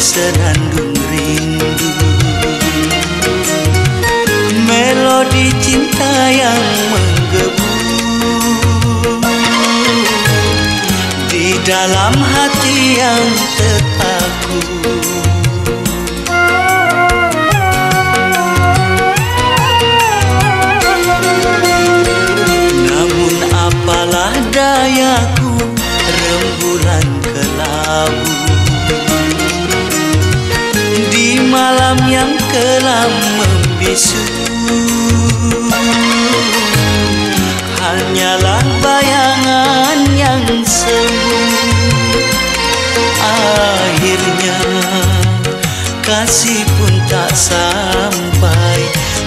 senandung rindu. Melodi cinta yang menggebu Di dalam hati yang terpaku. Namun apalah dayaku kelam membisu. Hanyalah bayangan yang semu. Akhirnya kasih pun tak sampai.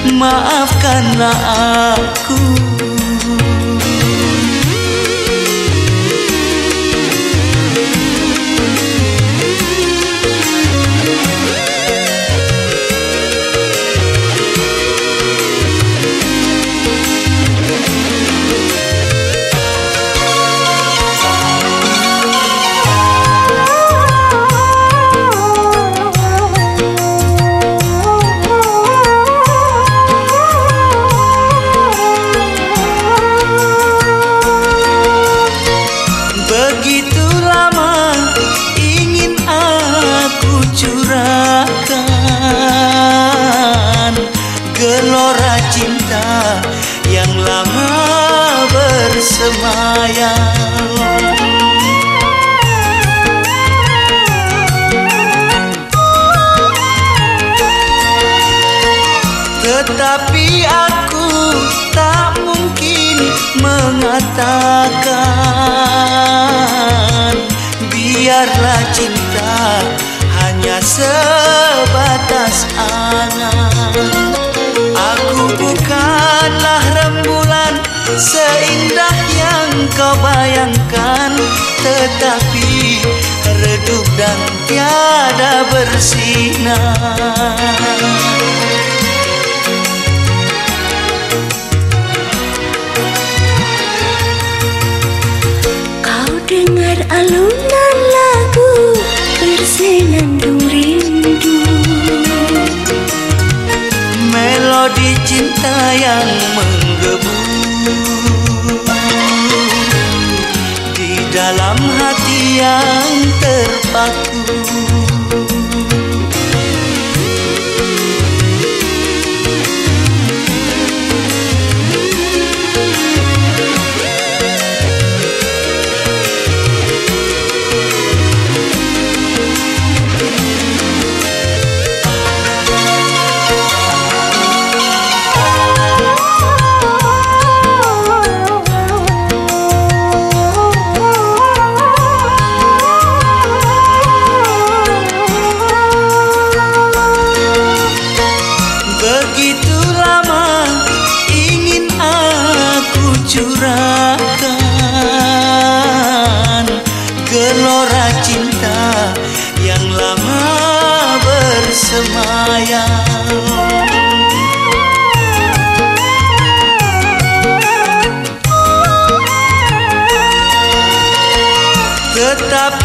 Maafkanlah aku curahkan Gelora cinta yang lama bersemayam seindah yang kau bayangkan Tetapi redup dan tiada bersinar. Kau dengar alunan lagu bersenandung rindu. Melodi cinta yang menggebu Di dalam hati yang terpaku cinta yang lama bersemayam. Tetapi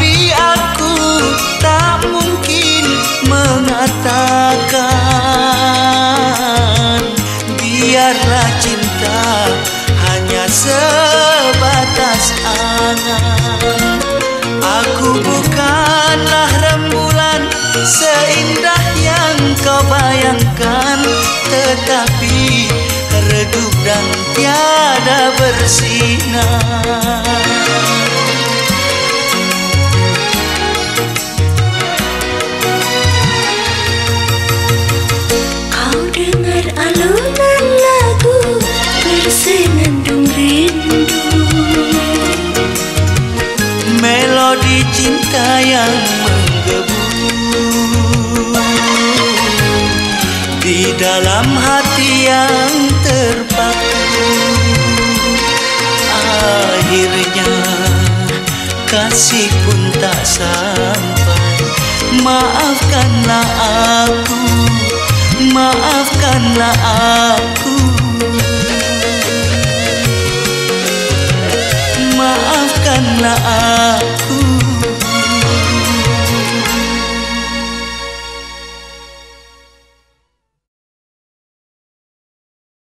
seindah yang kau bayangkan Tetapi redup dan tiada bersinar. Kau dengar alunan lagu bersenandung rindu. Melodi cinta yang Di dalam hati yang terpaku. Akhirnya kasih pun tak sampai. Maafkanlah aku Maafkanlah aku. Maafkanlah aku